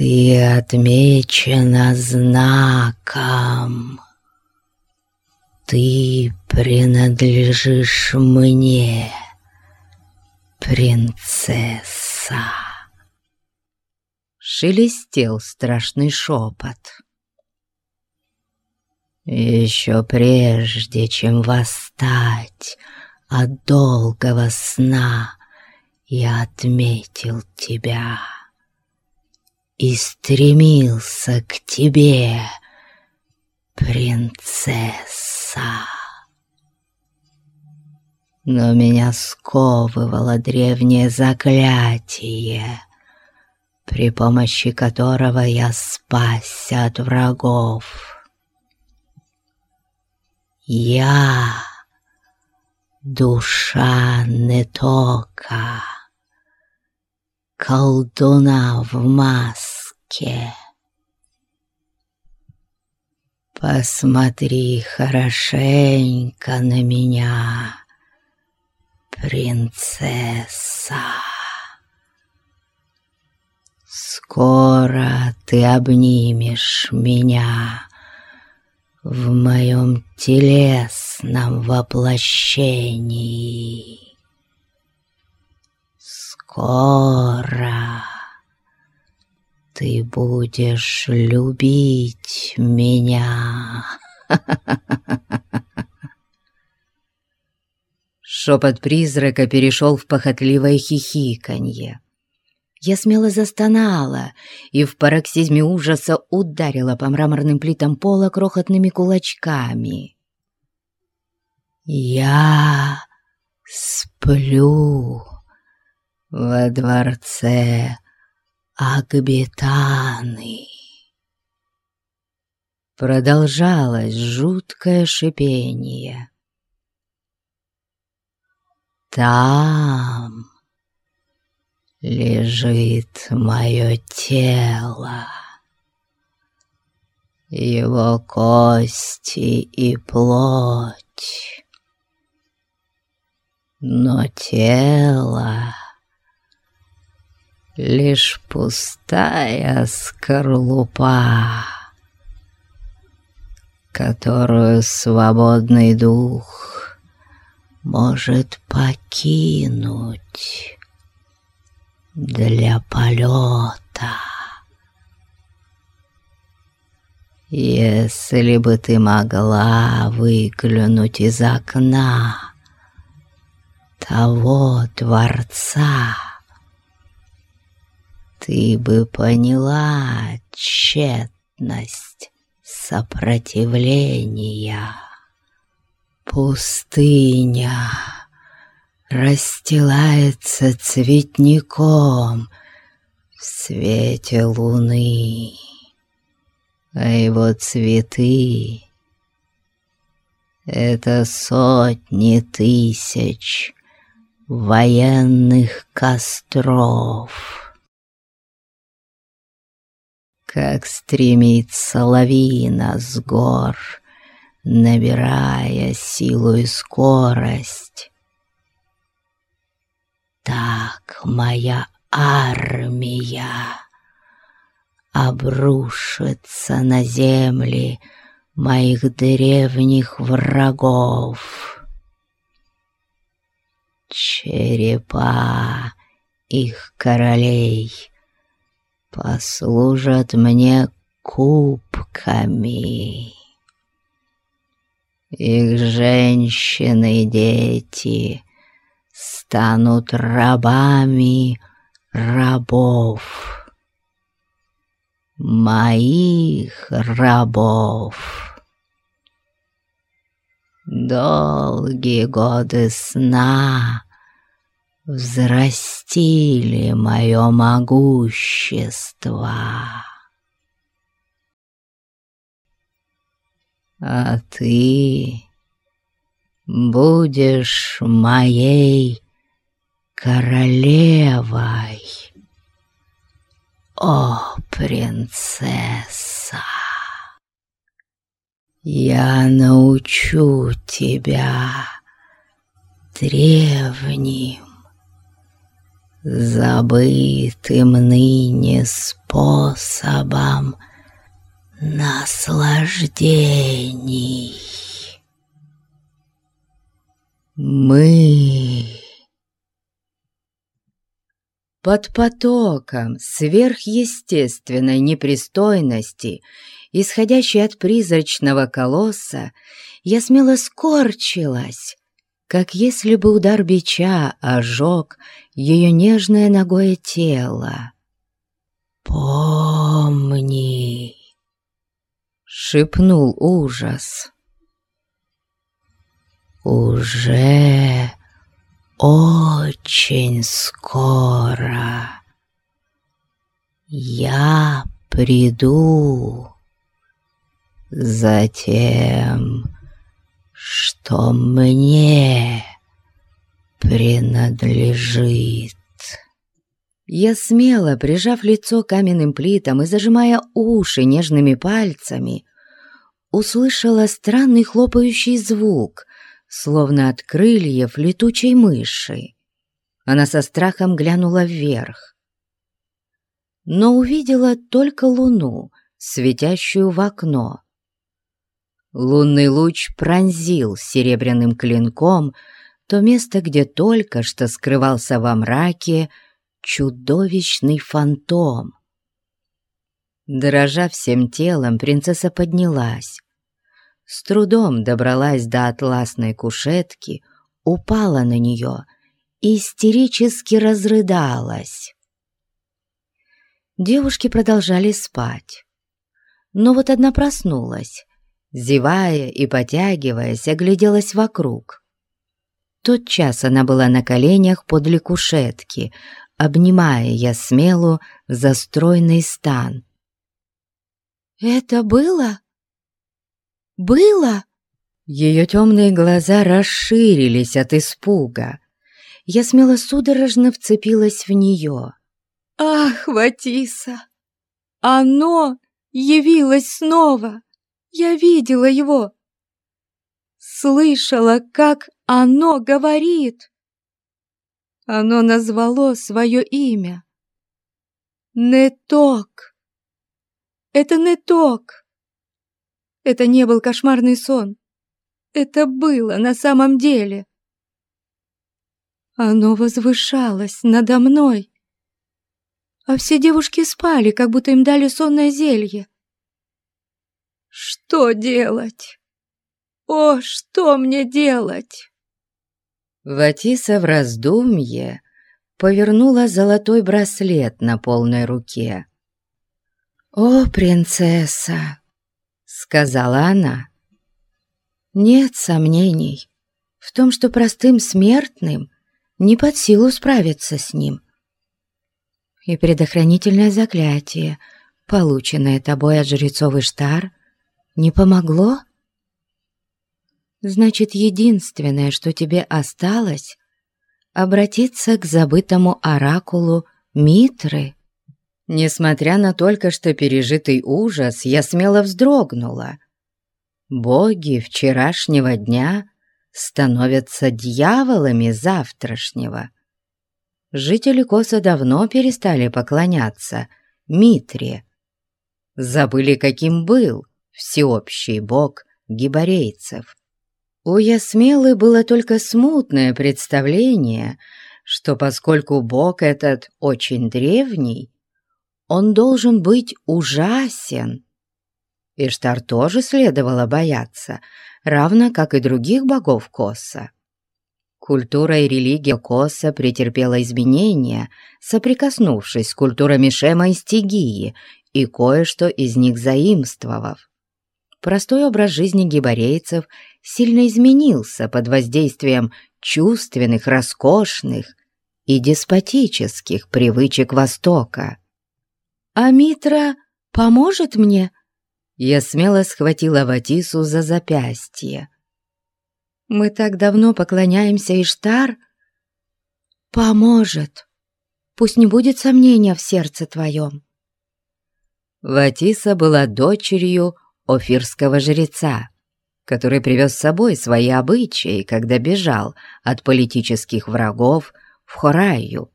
Ты отмечена знаком. Ты принадлежишь мне, принцесса. Шелестел страшный шепот. Еще прежде, чем восстать от долгого сна, я отметил тебя и стремился к тебе, принцесса. Но меня сковывало древнее заклятие, при помощи которого я спасся от врагов. Я душа Нетока колдуна в маске. Посмотри хорошенько на меня, принцесса. Скоро ты обнимешь меня в моем телесном воплощении скоро ты будешь любить меня. Шепот призрака перешел в похотливое хихиканье. Я смело застонала и в пароксизме ужаса ударила по мраморным плитам пола крохотными кулачками. «Я сплю!» во дворце Агбетаны. Продолжалось жуткое шипение. Там лежит мое тело, его кости и плоть. Но тело лишь пустая скорлупа, которую свободный дух может покинуть для полета. Если бы ты могла выглянуть из окна того дворца, ты бы поняла тщетность сопротивления. Пустыня расстилается цветником в свете луны, а его цветы — это сотни тысяч военных костров как стремится лавина с гор, набирая силу и скорость. Так моя армия обрушится на земли моих древних врагов. Черепа их королей — послужат мне кубками. Их женщины и дети станут рабами рабов, моих рабов. Долгие годы сна взрастили мое могущество. А ты будешь моей королевой, о принцесса. Я научу тебя древним забытым ныне способом наслаждений. Мы под потоком сверхъестественной непристойности, исходящей от призрачного колосса, я смело скорчилась, как если бы удар бича ожег ее нежное ногое тело. «Помни!» — шепнул ужас. «Уже очень скоро я приду затем что мне принадлежит. Я смело, прижав лицо каменным плитам и зажимая уши нежными пальцами, услышала странный хлопающий звук, словно от крыльев летучей мыши. Она со страхом глянула вверх, но увидела только луну, светящую в окно. Лунный луч пронзил серебряным клинком то место, где только что скрывался во мраке чудовищный фантом. Дрожа всем телом, принцесса поднялась. С трудом добралась до атласной кушетки, упала на нее и истерически разрыдалась. Девушки продолжали спать. Но вот одна проснулась зевая и потягиваясь, огляделась вокруг. Тот час она была на коленях подле кушетки, обнимая Ясмелу за стройный стан. «Это было? Было?» Ее темные глаза расширились от испуга. Я смело судорожно вцепилась в нее. «Ах, Ватиса! Оно явилось снова!» Я видела его. Слышала, как оно говорит. Оно назвало свое имя. Неток. Это Неток. Это не был кошмарный сон. Это было на самом деле. Оно возвышалось надо мной. А все девушки спали, как будто им дали сонное зелье. Что делать? О, что мне делать? Ватиса в раздумье повернула золотой браслет на полной руке. «О, принцесса!» — сказала она. «Нет сомнений в том, что простым смертным не под силу справиться с ним. И предохранительное заклятие, полученное тобой от жрецов Иштар, не помогло? Значит, единственное, что тебе осталось, обратиться к забытому оракулу Митры. Несмотря на только что пережитый ужас, я смело вздрогнула. Боги вчерашнего дня становятся дьяволами завтрашнего. Жители Коса давно перестали поклоняться Митре. Забыли, каким был, всеобщий бог гибарейцев. У Ясмелы было только смутное представление, что поскольку бог этот очень древний, он должен быть ужасен. Иштар тоже следовало бояться, равно как и других богов Коса. Культура и религия Коса претерпела изменения, соприкоснувшись с культурами Шема и Стигии и кое-что из них заимствовав простой образ жизни гибарейцев сильно изменился под воздействием чувственных, роскошных и деспотических привычек Востока. «А Митра поможет мне?» Я смело схватила Ватису за запястье. «Мы так давно поклоняемся Иштар?» «Поможет. Пусть не будет сомнения в сердце твоем». Ватиса была дочерью офирского жреца, который привез с собой свои обычаи, когда бежал от политических врагов в Хораю.